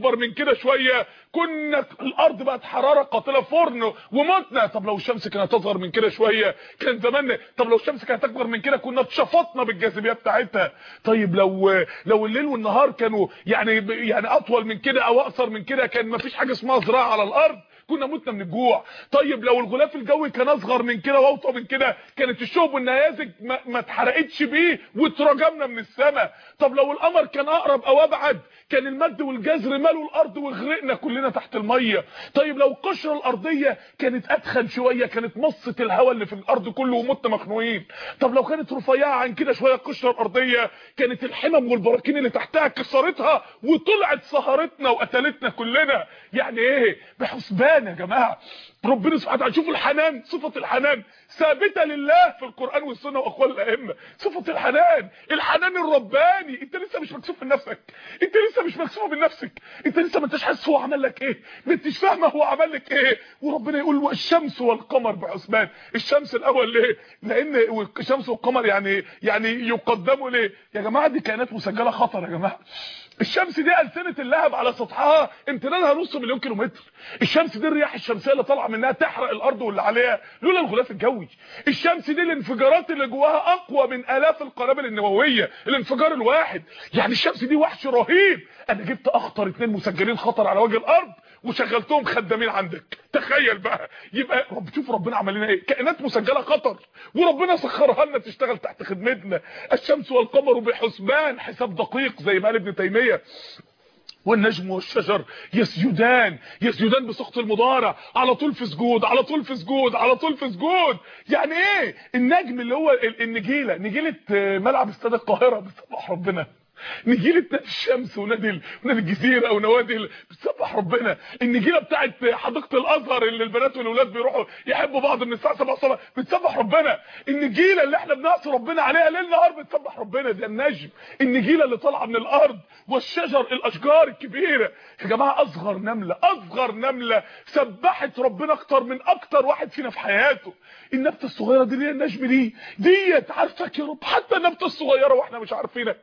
أكبر من كده شوية. كنا الأرض بقت حرارة قاتله فرن ومتنا طب لو الشمس كانت أصغر من كده شوية كان زماننا طب لو الشمس كانت أكبر من كده كنا اتشفطنا بالجاذبية بتاعتها. طيب لو لو الليل والنهار كانوا يعني يعني أطول من كده أو أقصر من كده كان مفيش حاجة اسمها زراعة على الأرض. كنا متنا من الجوع. طيب لو الغلاف الجوي كان أصغر من كده واوطى من كده كانت الشهب والنيازك ما, ما اتحرقتش بيه واترجمنا من السماء طب لو القمر كان أقرب أو أبعد كان المد والجزر مالوا الأرض وغرقنا كلنا تحت المية. طيب لو القشرة الأرضية كانت أتخن شوية كانت مصه الهواء اللي في الأرض كله ومتنا مخنوقين. طب لو كانت رفيعة عن كده شوية القشرة الأرضية كانت الحمم والبراكين اللي تحتها كسرتها وطلعت سهرتنا وقتلتنا كلنا. يعني إيه؟ بحسبان يا جماعة. ربنا سبحانه وتعالى شوفوا الحنان صفة الحنان ثابتة لله في القرآن والسنة وأقوال الأئمة. صفة الحنان الحنان الرباني. انت لسه مش مكسوف من نفسك. انت لسه مش مكسوف من نفسك. انت لسه ما انتش حاسس هو عمل لك إيه. ما انتش فاهمة هو عمل لك إيه. وربنا يقول والشمس والقمر بحسبان الشمس الأول ليه؟ لأن الشمس والقمر يعني يعني يقدموا ليه؟ يا جماعة دي كائنات مسجلة خطر يا جماعة. الشمس دي ألسنة اللهب على سطحها امتدادها نص مليون كيلومتر. الشمس دي الرياح الشمسية اللي طالعة منها تحرق الأرض واللي عليها لولا الغلاف الجوي. الشمس دي الانفجارات اللي جواها أقوى من آلاف القنابل النووية الانفجار الواحد. يعني الشمس دي وحش رهيب. أنا جبت أخطر اتنين مسجلين خطر على وجه الأرض. وشغلتهم خدامين عندك. تخيل بقى. يبقى رب شوف ربنا عمل لنا إيه. كائنات مسجلة خطر. وربنا سخرها لنا تشتغل تحت خدمتنا. الشمس والقمر بحسبان حساب دقيق زي ما قال ابن تيمية. والنجم والشجر يسجدان. يسجدان بسقط المضارع. على طول في سجود. على طول في سجود. على طول في سجود. يعني إيه؟ النجم اللي هو النجيلة. نجيلة ملعب استاد القاهرة. بسبح ربنا. نجيلة نادي الشمس ونادي ونادي الجزيرة ونوادي بتسبح ربنا. النجيلة بتاعت حديقة الأزهر اللي البنات والولاد بيروحوا يحبوا بعض من الساعة 7 الصبح بتسبح ربنا. النجيلة اللي إحنا بنعصي ربنا عليها ليل نهار بتسبح ربنا. ده النجم. النجيلة اللي طالعة من الأرض والشجر الأشجار الكبيرة. يا جماعة أصغر نملة أصغر نملة سبحت ربنا أكتر من أكتر واحد فينا في حياته. النبتة الصغيرة دي اللي النجم دي ديت عارفك يا رب. حتى النبتة الصغيرة وإحنا مش عارفينك.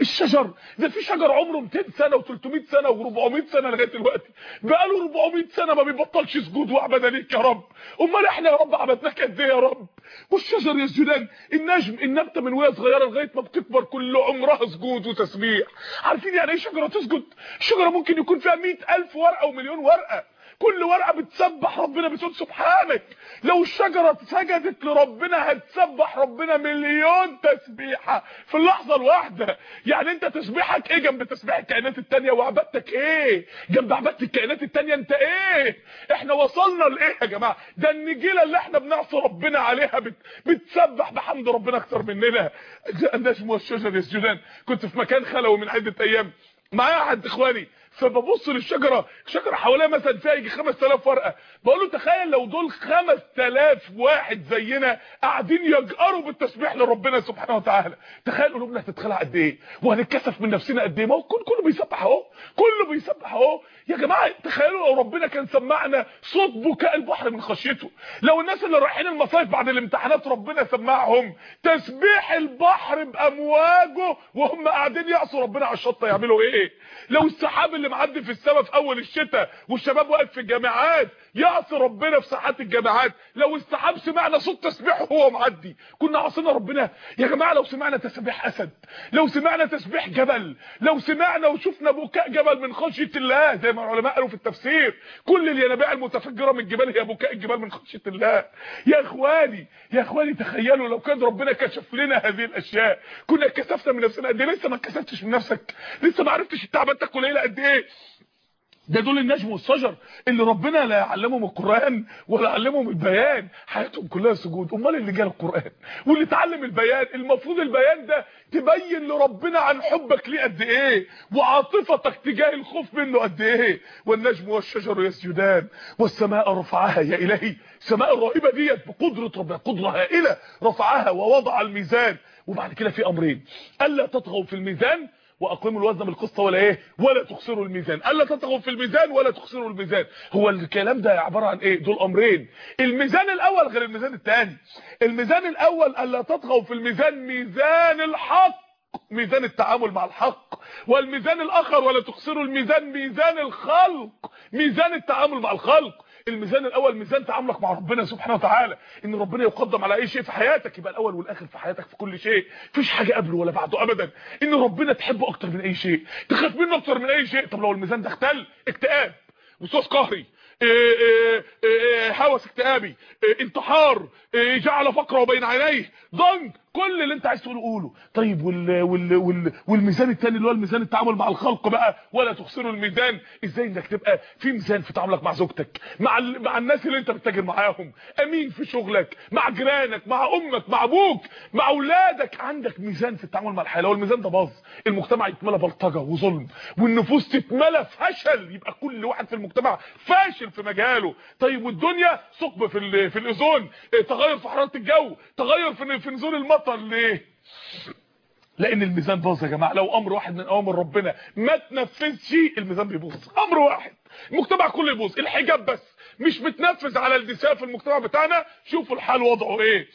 الشجر ده في شجر عمره 200 سنة و300 سنة و400 سنة لغاية دلوقتي بقاله 400 سنة ما بيبطلش سجود وعباده ليك يا رب. أمال إحنا يا رب عبدناك قد إيه يا رب؟ والشجر يسجدان النجم النبته من وهي صغيرة لغاية ما بتكبر كل عمرها سجود وتسبيح. عارفين يعني إيه شجرة تسجد؟ الشجره ممكن يكون فيها 100000 ورقة ومليون ورقة. كل ورقة بتسبح ربنا بتقول سبحانك. لو الشجرة سجدت لربنا هتسبح ربنا مليون تسبيحة في اللحظة الواحدة. يعني انت تسبيحك إيه جنب تسبيح الكائنات التانية؟ وعبادتك إيه؟ جنب عبادة الكائنات التانية انت إيه؟ إحنا وصلنا لإيه يا جماعة؟ ده النجيلة اللي إحنا بنعصي ربنا عليها بت... بتسبح بحمد ربنا أكتر مننا. النجم والشجر يسجدان كنت في مكان خلوي من عدة أيام. معايا أحد إخواني؟ فببص للشجرة الشجرة حواليها مثلا فيها يجي 5000 ورقة. بقول له تخيل لو دول 5000 واحد زينا قاعدين يجأروا بالتسبيح لربنا سبحانه وتعالى. تخيل قلوبنا هتتخلع قد إيه؟ وهنتكسف من نفسنا قد إيه؟ ما هو كله بيسبح أهو. كله بيسبح أهو. يا جماعة تخيلوا لو ربنا كان سمعنا صوت بكاء البحر من خشيته. لو الناس اللي رايحين المصايف بعد الامتحانات ربنا سمعهم تسبيح البحر بأمواجه وهم قاعدين يعصوا ربنا على الشط يعملوا إيه؟ لو السحاب اللي معدي في السماء في أول الشتاء والشباب واقف في الجامعات. يعصي ربنا في ساحات الجامعات. لو السحاب سمعنا صوت تسبيحه وهو معدي. كنا عاصينا ربنا. يا جماعة لو سمعنا تسبيح أسد لو سمعنا تسبيح جبل لو سمعنا وشفنا بكاء جبل من خشية الله زي ما العلماء قالوا في التفسير. كل الينابيع المتفجرة من الجبال هي بكاء الجبال من خشية الله. يا إخواني يا إخواني تخيلوا لو كان ربنا كشف لنا هذه الأشياء. كنا كسفنا من نفسنا. قد إيه لسه ما اتكسفتش من نفسك؟ لسه ما عرفتش التعبانتك قليله قد إيه؟ ده دول النجم والشجر اللي ربنا لا يعلمهم القرآن ولا يعلمهم البيان. حياتهم كلها سجود. أمال اللي جال القرآن. واللي اتعلم البيان. المفروض البيان ده تبين لربنا عن حبك ليه قد إيه. وعاطفتك تجاه الخوف منه قد إيه. والنجم والشجر يسجدان. والسماء رفعها يا إلهي. السماء الرهيبة ديت بقدرة ربنا. قدرة هائلة رفعها ووضع الميزان. وبعد كده في أمرين. ألا تطغوا في الميزان وأقيموا الوزن بالقسط ولا إيه؟ ولا تخسروا الميزان. الا تطغوا في الميزان ولا تخسروا الميزان. هو الكلام ده عبارة عن إيه؟ دول أمرين. الميزان الأول غير الميزان الثاني الميزان الأول الا تطغوا في الميزان. ميزان الحق. ميزان التعامل مع الحق. والميزان الآخر ولا تخسروا الميزان. ميزان الخلق. ميزان التعامل مع الخلق. الميزان الأول ميزان تعاملك مع ربنا سبحانه وتعالى. إن ربنا يقدم على أي شيء في حياتك يبقى الأول والآخر في حياتك في كل شيء. مفيش حاجة قبله ولا بعده ابدا. إن ربنا تحبه أكتر من أي شيء. تخاف منه أكتر من أي شيء. طب لو الميزان ده اختل اكتئاب. وسوس قهري. إيه إيه إيه هوس اكتئابي. انتحار. جعل فقره بين عينيه. ضنك. كل اللي انت عايز تقوله قوله. طيب وال وال وال والميزان الثاني اللي هو الميزان التعامل مع الخلق بقى ولا تخسروا الميزان؟ إزاي انك تبقى في ميزان في تعاملك مع زوجتك مع ال... مع الناس اللي انت بتتاجر معاهم امين في شغلك مع جيرانك مع أمك مع أبوك مع أولادك؟ عندك ميزان في التعامل مع الحياة. لو الميزان ده باظ. المجتمع يتملى بلطجة وظلم والنفوس تتملى فشل. يبقى كل واحد في المجتمع فاشل في مجاله. طيب والدنيا ثقب في ال... في الأوزون. تغير في حرارة الجو تغير في في نزول المطر. ليه؟ لأن الميزان باظ يا جماعة. لو أمر واحد من أوامر ربنا ما تنفذش الميزان بيبوظ. أمر واحد. المجتمع كله يبوظ. الحجاب بس. مش بتنفذ على النساء في المجتمع بتاعنا. شوفوا الحال وضعه إيه.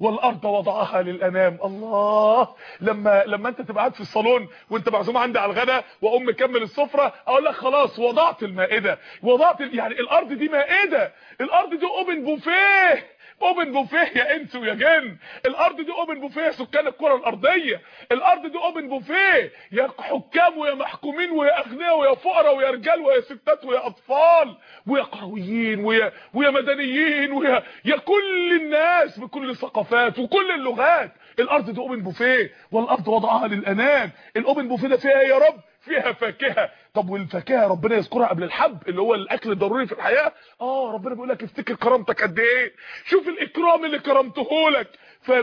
والأرض وضعها للأنام. الله. لما لما أنت تبقى قاعد في الصالون وأنت معزوم عندي على الغداء وأقوم مكمل السفرة أقول لك خلاص وضعت المائدة. وضعت يعني الأرض دي مائدة. الأرض دي open buffet open buffet يا انس ويا جن. الأرض دي open buffet سكان الكرة الارضية. الأرض دي open buffet يا حكام ويا محكومين ويا اغنياء ويا فقراء ويا رجال ويا ستات ويا اطفال ويا قرويين ويا ويا مدنيين ويا يا كل الناس بكل الثقافات وكل اللغات. الأرض دي أوبن بوفيه والأرض وضعها للأنام. الأوبن بوفيه ده فيها يا رب فيها فاكهة. طب والفاكهة ربنا يذكرها قبل الحب اللي هو الأكل الضروري في الحياة؟ آه ربنا بيقول لك افتكر كرامتك قد إيه؟ شوف الإكرام اللي كرمته لك.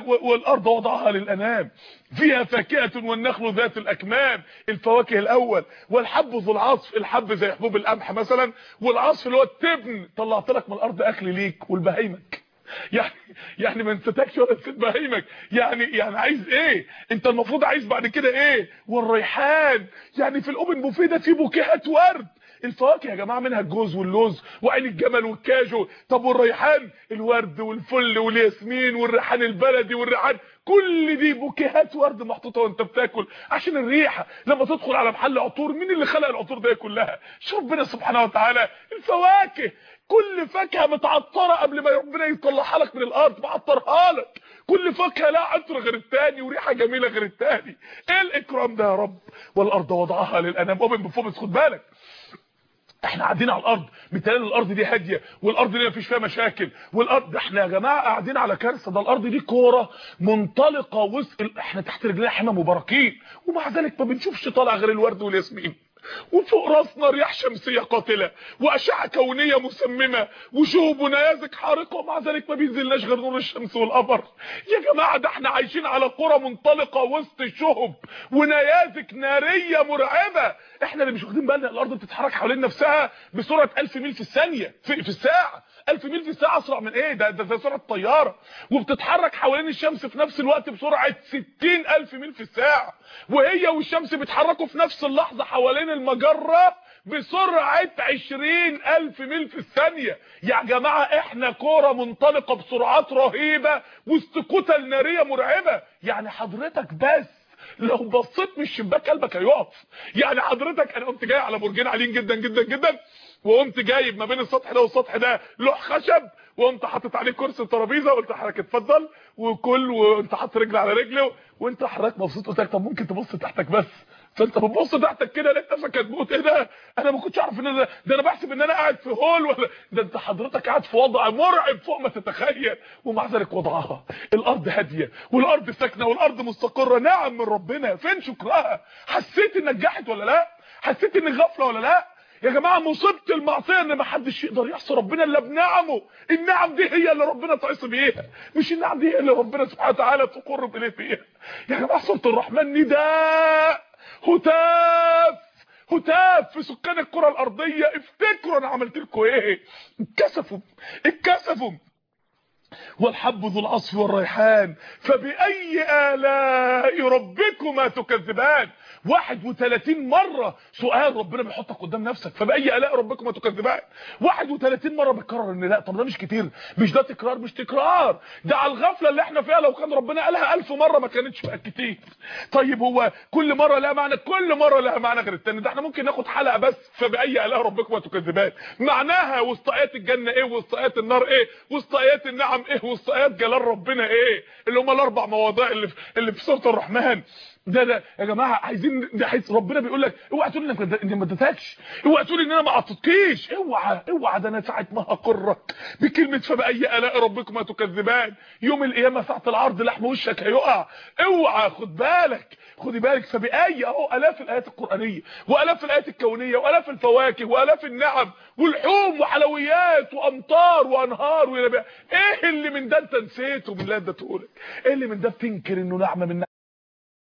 والأرض وضعها للأنام. فيها فاكهة والنخل ذات الأكمام. الفواكه الأول. والحب ذو العصف. الحب زي حبوب القمح مثلا. والعصف اللي هو التبن. طلعت لك من الأرض أكل ليك ولبهايمك يعني يعني ما نسيتكش ولا نسيت بهايمك يعني يعني عايز إيه؟ انت المفروض عايز بعد كده إيه؟ والريحان. يعني في الأوبن بوفيه ده في بوكيهات ورد. الفواكه يا جماعة منها الجوز واللوز وعين الجمل والكاجو. طب والريحان؟ الورد والفل والياسمين والريحان البلدي والريحان. كل دي بوكيهات ورد محطوطة وانت بتاكل. عشان الريحة لما تدخل على محل عطور مين اللي خلق العطور ده كلها؟ شوف ربنا سبحانه وتعالى. الفواكه. كل فاكهة متعطرة قبل ما ربنا يطلعها لك من الأرض معطرها لك. كل فاكهة لها عطر غير الثاني وريحة جميلة غير الثاني إيه الإكرام ده يا رب؟ والأرض وضعها للأنام. اوبن بفوبس خد بالك. إحنا قاعدين على الأرض. مثال الأرض دي هادية والأرض دي مفيش فيها مشاكل. والأرض إحنا يا جماعة قاعدين على كارثة. ده الأرض دي كورة منطلقة وسط إحنا تحت رجلينا حمى مباركين. ومع ذلك ما بنشوفش طالع غير الورد والياسمين. وفوق راسنا رياح شمسية قاتلة وأشعة كونية مسممة وشهب ونيازك حارقه ومع ذلك ما بينزلناش غير نور الشمس والقمر. يا جماعة ده إحنا عايشين على قرى منطلقة وسط شهب ونيازك نارية مرعبة. إحنا اللي مش واخدين بالنا الأرض بتتحرك حوالين نفسها بسرعة 1000 ميل في الثانية في, في الساعة. 1000 ميل في الساعة أسرع من إيه؟ ده ده سرعة الطياره وبتتحرك حوالين الشمس في نفس الوقت بسرعة 60000 ميل في الساعة. وهي والشمس بيتحركوا في نفس اللحظة حوالين المجرة بسرعة 20000 ميل في الثانية. يا جماعة إحنا كورة منطلقة بسرعات رهيبة وسط كتل نارية مرعبة. يعني حضرتك بس لو بصيت من الشباك قلبك هيقف. يعني حضرتك أنا قمت جاي على برجين عاليين جدا جدا جدا. وقمت جايب ما بين السطح ده والسطح ده لوح خشب وقمت حاطط عليه كرسي وترابيزه وقلت لحضرتك اتفضل وكل وانت حاطط رجل على رجل وانت حضرتك مبسوط قلت لك طب ممكن تبص تحتك بس. فانت بتبص تحتك كده لقيت نفسك هتموت إيه ده؟ أنا ما كنتش اعرف ان ده ده أنا بحسب ان أنا قاعد في هول ولا ده انت حضرتك قاعد في وضع مرعب فوق ما تتخيل. ومع ذلك وضعها. الأرض هادية والأرض ساكنة والأرض مستقرة. نعم من ربنا فين شكرها؟ حسيت إنك جحد ولا لا؟ حسيت انك غفلة ولا لا؟ يا جماعة مصيبة المعصية إن ما حدش يقدر يحصي ربنا إلا بنعمه. النعم دي هي اللي ربنا تعصي بيها. مش النعم دي هي اللي ربنا سبحانه وتعالى تقرب اليه فيها. يا جماعة سورة الرحمن نداء. هتاف. هتاف في سكان الكرة الأرضية. افتكروا أنا عملت لكم إيه؟ اتكسفوا. اتكسفوا. والحب ذو العصف والريحان. فبأي آلاء ربكما تكذبان؟ 31 مرة سؤال ربنا بيحطك قدام نفسك فبأي آلاء ربكما تكذبان؟ 31 مرة بتكرر إن لا طب ده مش كتير مش ده تكرار مش تكرار ده على الغفلة اللي إحنا فيها لو كان ربنا قالها 1000 مرة ما كانتش بقت كتير. طيب هو كل مرة لها معنى كل مرة لها معنى غير التاني ده إحنا ممكن ناخد حلقة بس فبأي آلاء ربكما تكذبان؟ معناها وسط ايات الجنة إيه؟ وسط ايات النار إيه؟ وسط ايات النعم إيه؟ وسط ايات جلال ربنا إيه؟ اللي هم الأربع مواضيع اللي في اللي في سورة الرحمن. ده ده يا جماعة عايزين ده عايز ربنا بيقول لك اوعى تقول إنك انت ما اديتكش اوعى تقول إن أنا ما اعطيتكيش اوعى اوعى ده أنا ساعة ما هقرك بكلمة فبأي آلاء ربكما تكذبان. يوم القيامة ساعة العرض لحم وشك هيقع. اوعى خد بالك خدي بالك. فبأي أهو آلاف الآيات القرآنية وآلاف الآيات الكونية وآلاف الفواكه وآلاف النعم والحوم وحلويات وأمطار وأنهار وينابيع. إيه اللي من ده أنت نسيته بالله ده تقولك؟ إيه اللي من ده بتنكر إنه نعمة من